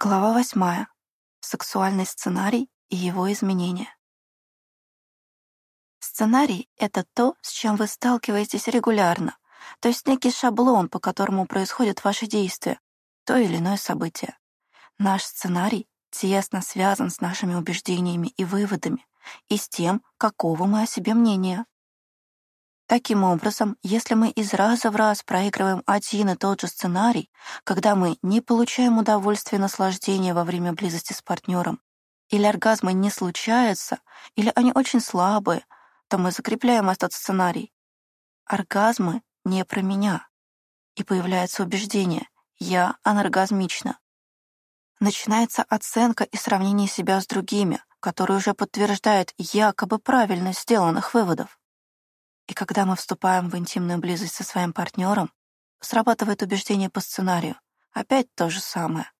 Глава восьмая. Сексуальный сценарий и его изменения. Сценарий — это то, с чем вы сталкиваетесь регулярно, то есть некий шаблон, по которому происходят ваши действия, то или иное событие. Наш сценарий тесно связан с нашими убеждениями и выводами и с тем, какого мы о себе мнения. Таким образом, если мы из раза в раз проигрываем один и тот же сценарий, когда мы не получаем удовольствия и наслаждения во время близости с партнером, или оргазмы не случаются, или они очень слабые, то мы закрепляем этот сценарий. Оргазмы не про меня. И появляется убеждение «я аноргазмична». Начинается оценка и сравнение себя с другими, которые уже подтверждают якобы правильность сделанных выводов. И когда мы вступаем в интимную близость со своим партнером, срабатывает убеждение по сценарию. Опять то же самое.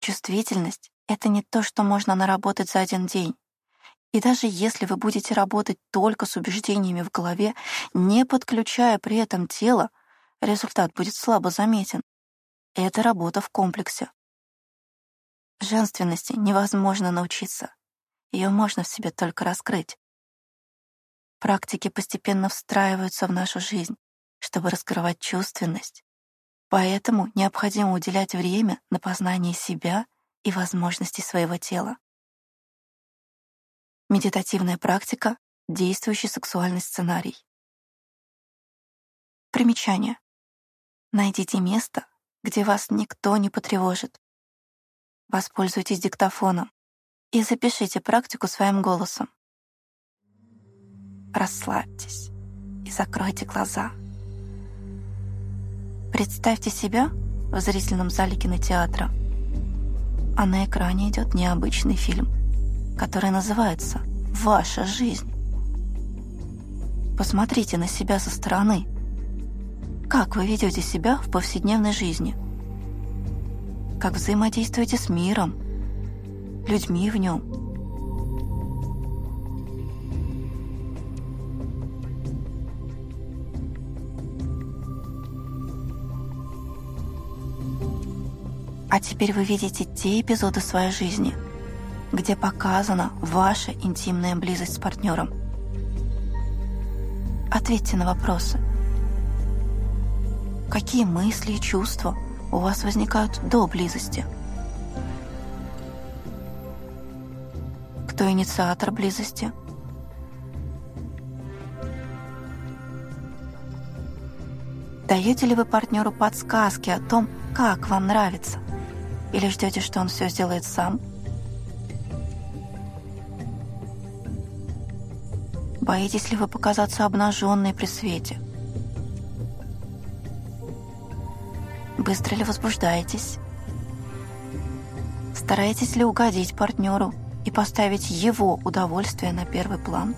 Чувствительность — это не то, что можно наработать за один день. И даже если вы будете работать только с убеждениями в голове, не подключая при этом тело, результат будет слабо заметен. Это работа в комплексе. Женственности невозможно научиться. Ее можно в себе только раскрыть. Практики постепенно встраиваются в нашу жизнь, чтобы раскрывать чувственность. Поэтому необходимо уделять время на познание себя и возможностей своего тела. Медитативная практика — действующий сексуальный сценарий. Примечание. Найдите место, где вас никто не потревожит. Воспользуйтесь диктофоном и запишите практику своим голосом расслабьтесь и закройте глаза. Представьте себя в зрительном зале кинотеатра, а на экране идет необычный фильм, который называется «Ваша жизнь». Посмотрите на себя со стороны. Как вы ведете себя в повседневной жизни? Как взаимодействуете с миром, людьми в нем – А теперь вы видите те эпизоды своей жизни, где показана ваша интимная близость с партнером. Ответьте на вопросы. Какие мысли и чувства у вас возникают до близости? Кто инициатор близости? Даете ли вы партнеру подсказки о том, как вам нравится? Или ждете, что он все сделает сам? Боитесь ли вы показаться обнаженной при свете? Быстро ли возбуждаетесь? Стараетесь ли угодить партнеру и поставить его удовольствие на первый план?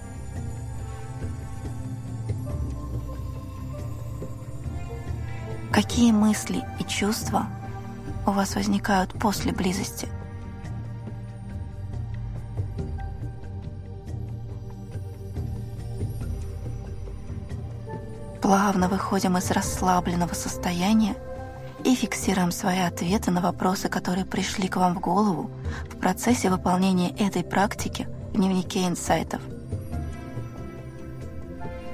Какие мысли и чувства у вас возникают после близости. Плавно выходим из расслабленного состояния и фиксируем свои ответы на вопросы, которые пришли к вам в голову в процессе выполнения этой практики в дневнике инсайтов.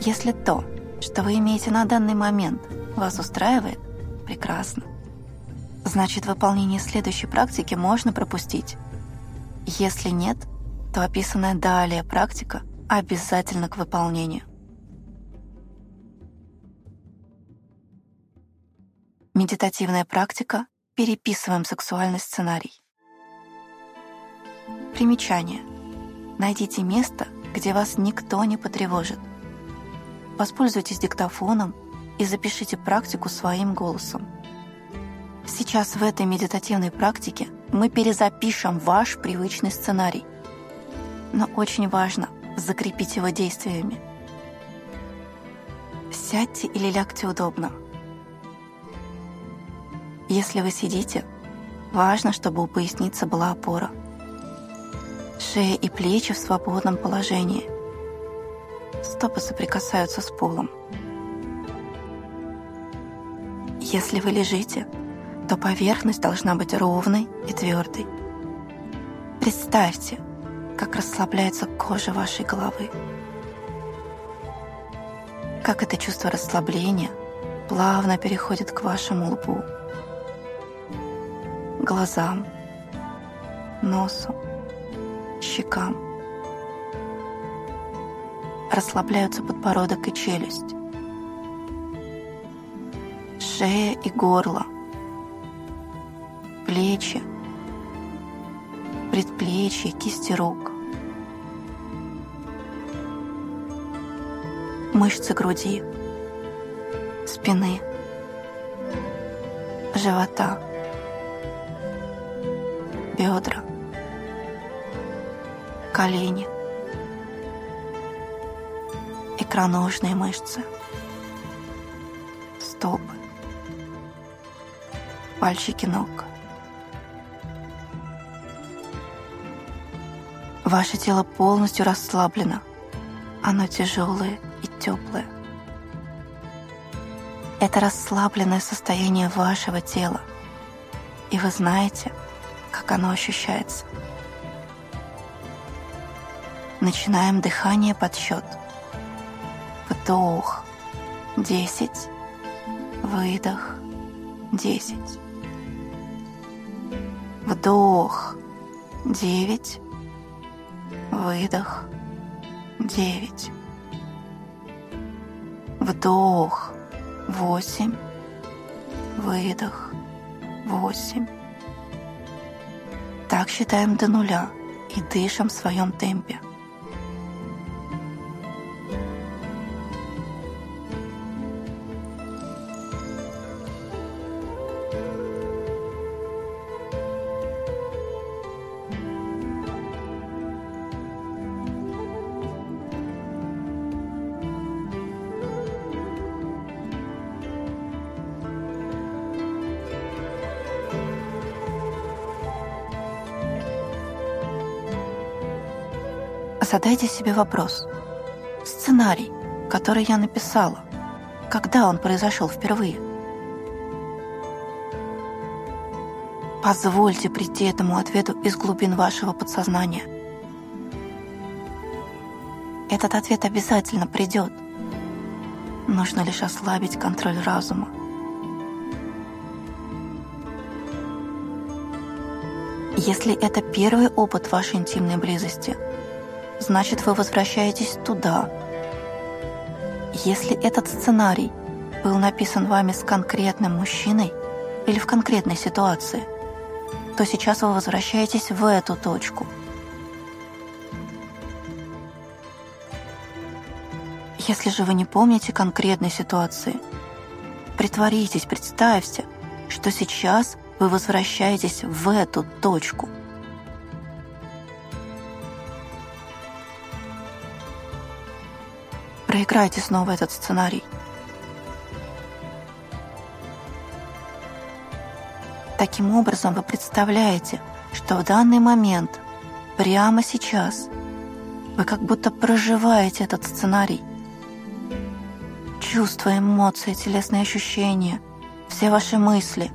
Если то, что вы имеете на данный момент, вас устраивает, прекрасно значит выполнение следующей практики можно пропустить. Если нет, то описанная далее практика обязательно к выполнению. Медитативная практика «Переписываем сексуальный сценарий». Примечание. Найдите место, где вас никто не потревожит. Воспользуйтесь диктофоном и запишите практику своим голосом. Сейчас в этой медитативной практике мы перезапишем ваш привычный сценарий. Но очень важно закрепить его действиями. Сядьте или лягте удобно. Если вы сидите, важно, чтобы у поясницы была опора. Шея и плечи в свободном положении. Стопы соприкасаются с полом. Если вы лежите, то поверхность должна быть ровной и твердой. Представьте, как расслабляется кожа вашей головы. Как это чувство расслабления плавно переходит к вашему лбу, глазам, носу, щекам. Расслабляются подбородок и челюсть, шея и горло, плечи, предплечья, кисти рук, мышцы груди, спины, живота, бедра, колени, икроножные мышцы, стопы, пальчики ног. Ваше тело полностью расслаблено. Оно тяжелое и теплое. Это расслабленное состояние вашего тела. И вы знаете, как оно ощущается. Начинаем дыхание подсчет. Вдох. Десять. Выдох. Десять. Вдох. Девять. Выдох. Девять. Вдох. Восемь. Выдох. Восемь. Так считаем до нуля и дышим в своем темпе. Задайте себе вопрос. Сценарий, который я написала, когда он произошел впервые? Позвольте прийти этому ответу из глубин вашего подсознания. Этот ответ обязательно придет. Нужно лишь ослабить контроль разума. Если это первый опыт вашей интимной близости – значит вы возвращаетесь туда. Если этот сценарий был написан вами с конкретным мужчиной или в конкретной ситуации, то сейчас вы возвращаетесь в эту точку. Если же вы не помните конкретной ситуации, притворитесь, представьте, что сейчас вы возвращаетесь в эту точку – Проиграйте снова этот сценарий. Таким образом, вы представляете, что в данный момент, прямо сейчас, вы как будто проживаете этот сценарий. Чувства, эмоции, телесные ощущения, все ваши мысли.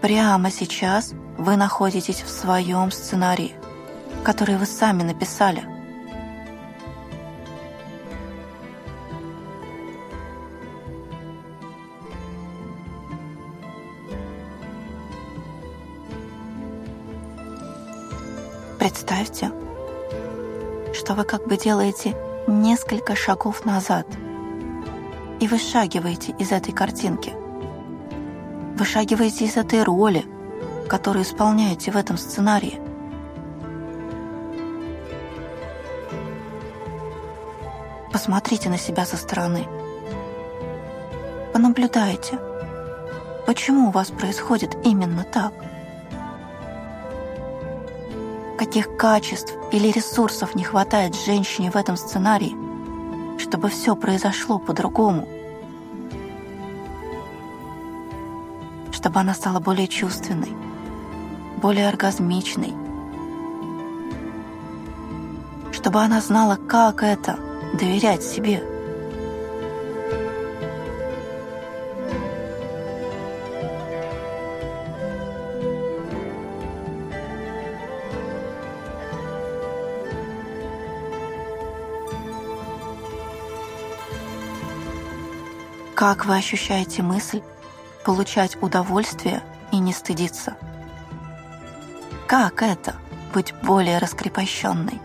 Прямо сейчас вы находитесь в своем сценарии, который вы сами написали – Представьте, что вы как бы делаете несколько шагов назад и вышагиваете из этой картинки. Вышагиваете из этой роли, которую исполняете в этом сценарии. Посмотрите на себя со стороны. Понаблюдайте, почему у вас происходит именно так каких качеств или ресурсов не хватает женщине в этом сценарии, чтобы все произошло по-другому. Чтобы она стала более чувственной, более оргазмичной. Чтобы она знала, как это — доверять себе. Как вы ощущаете мысль получать удовольствие и не стыдиться? Как это быть более раскрепощенной?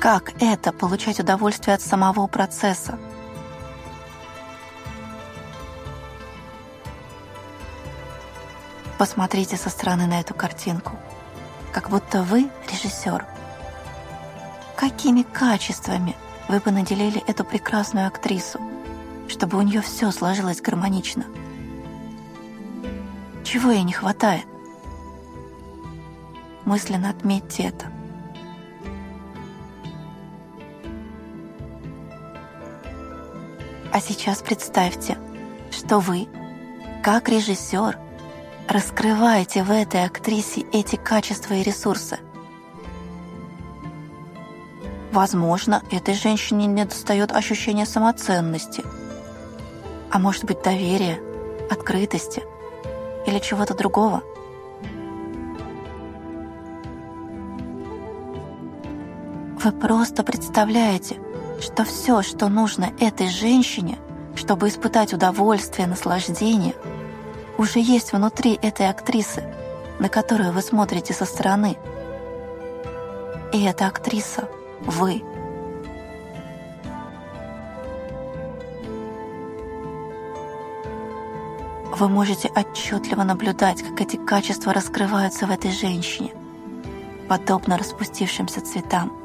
Как это получать удовольствие от самого процесса? Посмотрите со стороны на эту картинку, как будто вы режиссер. Какими качествами вы бы наделили эту прекрасную актрису, чтобы у нее все сложилось гармонично? Чего ей не хватает? Мысленно отметьте это – А сейчас представьте, что вы, как режиссер, раскрываете в этой актрисе эти качества и ресурсы. Возможно, этой женщине не достает ощущения самоценности, а может быть доверия, открытости или чего-то другого. Вы просто представляете – что все, что нужно этой женщине, чтобы испытать удовольствие, наслаждение, уже есть внутри этой актрисы, на которую вы смотрите со стороны. И эта актриса — вы. Вы можете отчетливо наблюдать, как эти качества раскрываются в этой женщине, подобно распустившимся цветам.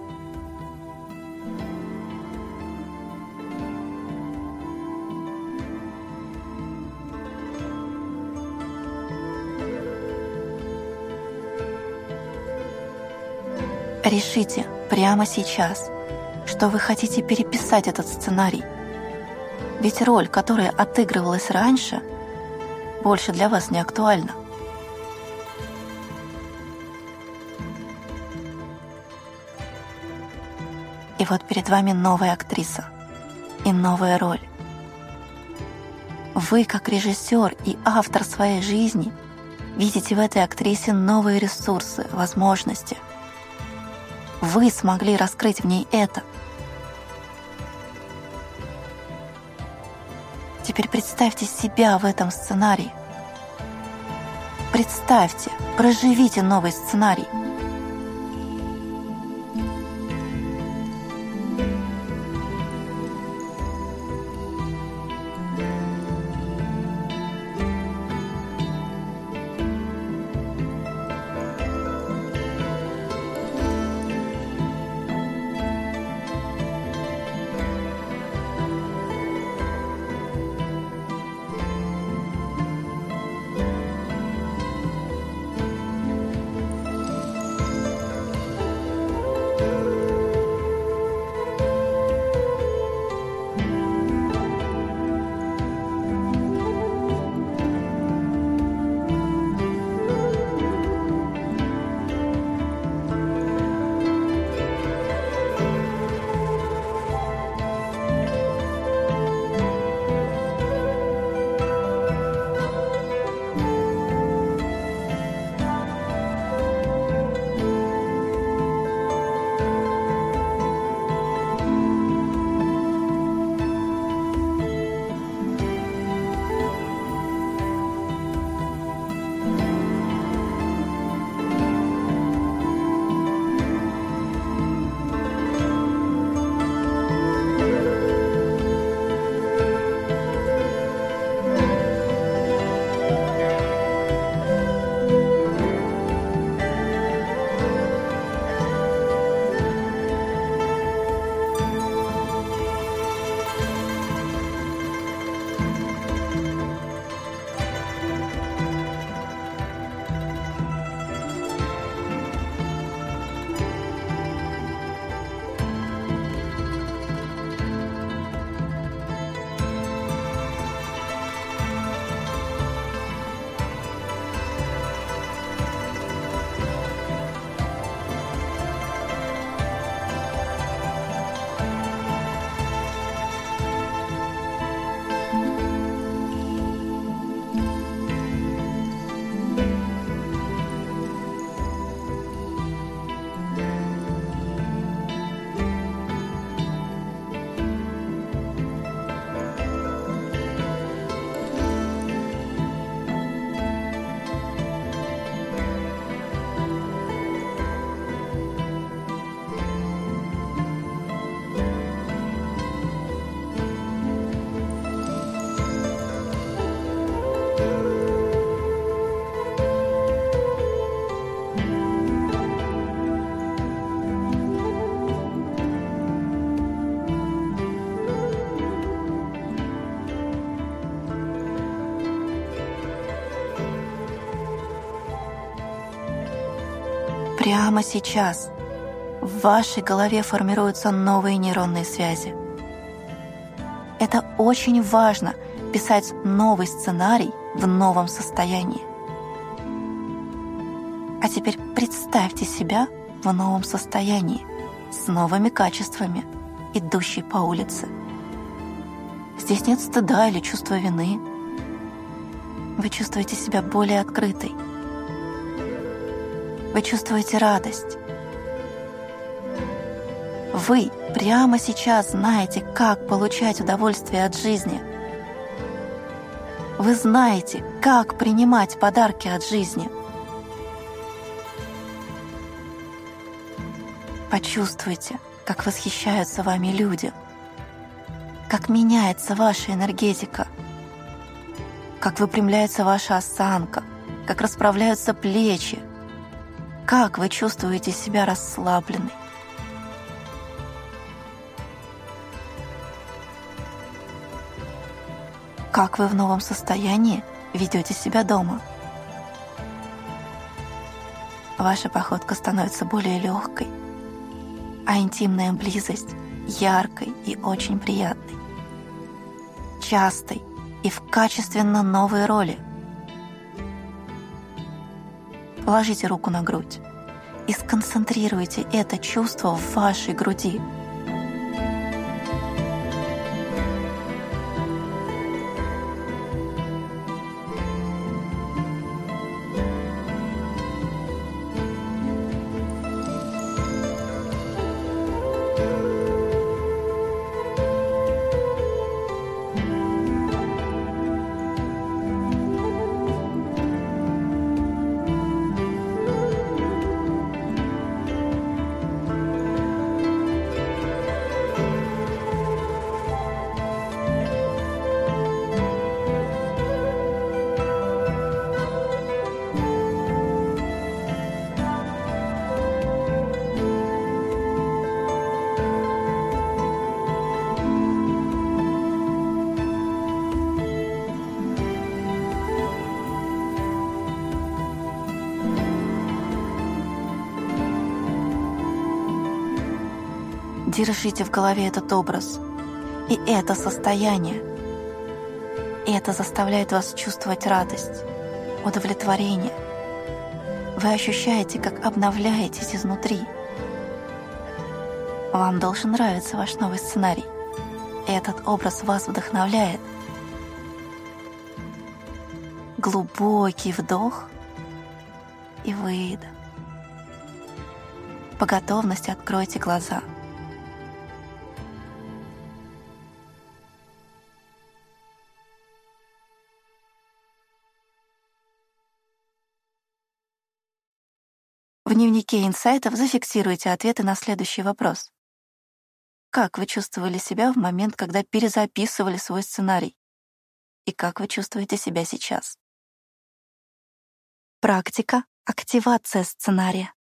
Решите прямо сейчас, что вы хотите переписать этот сценарий. Ведь роль, которая отыгрывалась раньше, больше для вас не актуальна. И вот перед вами новая актриса и новая роль. Вы, как режиссер и автор своей жизни, видите в этой актрисе новые ресурсы, возможности – вы смогли раскрыть в ней это. Теперь представьте себя в этом сценарии. Представьте, проживите новый сценарий. Прямо сейчас в вашей голове формируются новые нейронные связи. Это очень важно — писать новый сценарий в новом состоянии. А теперь представьте себя в новом состоянии, с новыми качествами, идущей по улице. Здесь нет стыда или чувства вины. Вы чувствуете себя более открытой, вы чувствуете радость. Вы прямо сейчас знаете, как получать удовольствие от жизни. Вы знаете, как принимать подарки от жизни. Почувствуйте, как восхищаются вами люди, как меняется ваша энергетика, как выпрямляется ваша осанка, как расправляются плечи, как вы чувствуете себя расслабленной? Как вы в новом состоянии ведете себя дома? Ваша походка становится более легкой, а интимная близость яркой и очень приятной, частой и в качественно новой роли – Положите руку на грудь и сконцентрируйте это чувство в вашей груди – Держите в голове этот образ и это состояние. И это заставляет вас чувствовать радость, удовлетворение. Вы ощущаете, как обновляетесь изнутри. Вам должен нравиться ваш новый сценарий. Этот образ вас вдохновляет. Глубокий вдох и выдох. По готовности откройте глаза – В дневнике инсайтов зафиксируйте ответы на следующий вопрос. Как вы чувствовали себя в момент, когда перезаписывали свой сценарий? И как вы чувствуете себя сейчас? Практика — активация сценария.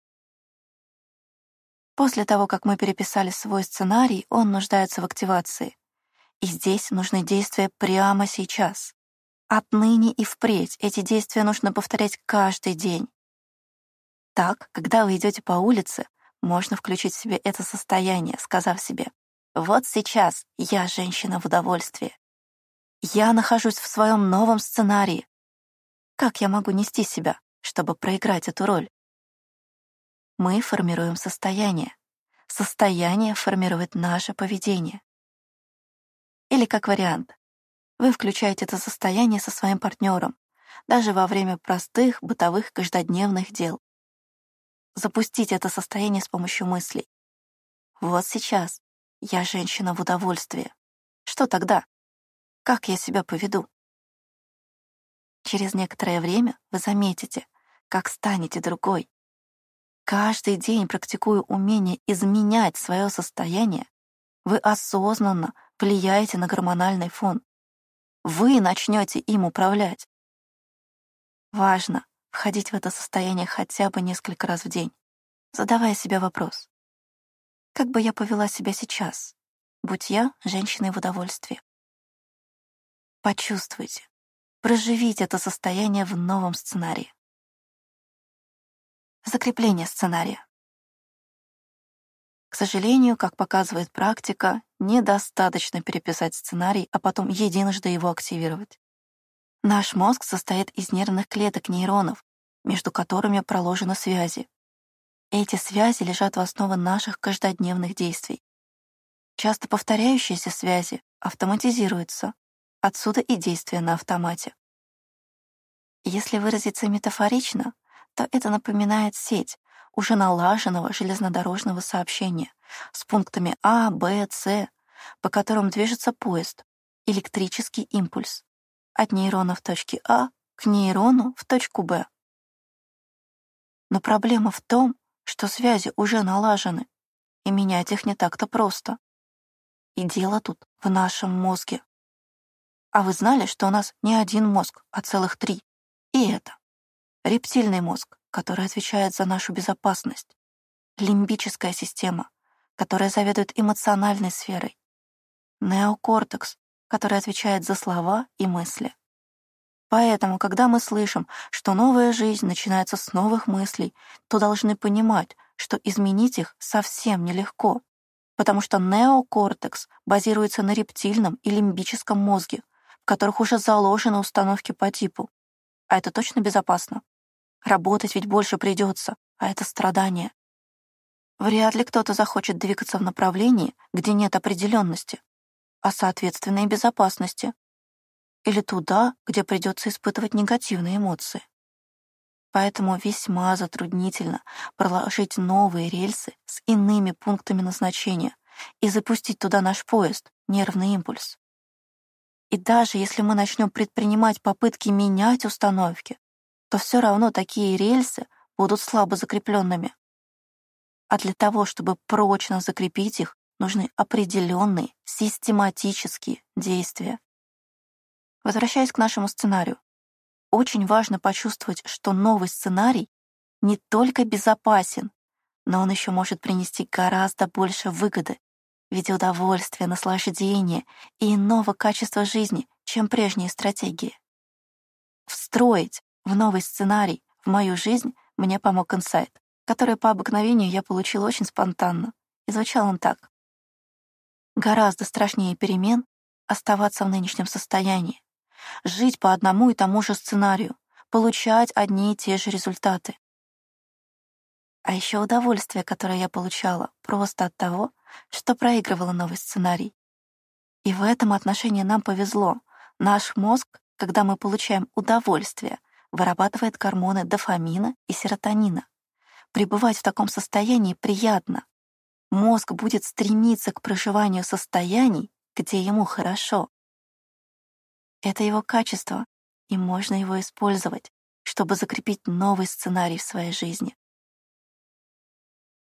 После того, как мы переписали свой сценарий, он нуждается в активации. И здесь нужны действия прямо сейчас. Отныне и впредь эти действия нужно повторять каждый день. Так, когда вы идете по улице, можно включить в себе это состояние, сказав себе «Вот сейчас я женщина в удовольствии. Я нахожусь в своем новом сценарии. Как я могу нести себя, чтобы проиграть эту роль?» Мы формируем состояние. Состояние формирует наше поведение. Или как вариант, вы включаете это состояние со своим партнером, даже во время простых бытовых каждодневных дел запустить это состояние с помощью мыслей. Вот сейчас я женщина в удовольствии. Что тогда? Как я себя поведу? Через некоторое время вы заметите, как станете другой. Каждый день практикуя умение изменять свое состояние, вы осознанно влияете на гормональный фон. Вы начнете им управлять. Важно входить в это состояние хотя бы несколько раз в день, задавая себе вопрос. Как бы я повела себя сейчас, будь я женщиной в удовольствии? Почувствуйте, проживите это состояние в новом сценарии. Закрепление сценария. К сожалению, как показывает практика, недостаточно переписать сценарий, а потом единожды его активировать. Наш мозг состоит из нервных клеток нейронов, между которыми проложены связи. Эти связи лежат в основе наших каждодневных действий. Часто повторяющиеся связи автоматизируются, отсюда и действия на автомате. Если выразиться метафорично, то это напоминает сеть уже налаженного железнодорожного сообщения с пунктами А, Б, С, по которым движется поезд, электрический импульс от нейрона в точке А к нейрону в точку Б. Но проблема в том, что связи уже налажены, и менять их не так-то просто. И дело тут в нашем мозге. А вы знали, что у нас не один мозг, а целых три? И это рептильный мозг, который отвечает за нашу безопасность, лимбическая система, которая заведует эмоциональной сферой, неокортекс, который отвечает за слова и мысли. Поэтому, когда мы слышим, что новая жизнь начинается с новых мыслей, то должны понимать, что изменить их совсем нелегко, потому что неокортекс базируется на рептильном и лимбическом мозге, в которых уже заложены установки по типу. А это точно безопасно? Работать ведь больше придется, а это страдание. Вряд ли кто-то захочет двигаться в направлении, где нет определенности, а соответственно и безопасности. Или туда, где придется испытывать негативные эмоции. Поэтому весьма затруднительно проложить новые рельсы с иными пунктами назначения и запустить туда наш поезд, нервный импульс. И даже если мы начнем предпринимать попытки менять установки, то все равно такие рельсы будут слабо закрепленными. А для того, чтобы прочно закрепить их, нужны определенные систематические действия. Возвращаясь к нашему сценарию, очень важно почувствовать, что новый сценарий не только безопасен, но он еще может принести гораздо больше выгоды в виде удовольствия, наслаждения и иного качества жизни, чем прежние стратегии. Встроить в новый сценарий в мою жизнь мне помог инсайт, который по обыкновению я получил очень спонтанно. И звучал он так. Гораздо страшнее перемен оставаться в нынешнем состоянии, жить по одному и тому же сценарию, получать одни и те же результаты. А еще удовольствие, которое я получала просто от того, что проигрывала новый сценарий. И в этом отношении нам повезло. Наш мозг, когда мы получаем удовольствие, вырабатывает гормоны дофамина и серотонина. Пребывать в таком состоянии приятно, мозг будет стремиться к проживанию состояний, где ему хорошо. Это его качество, и можно его использовать, чтобы закрепить новый сценарий в своей жизни.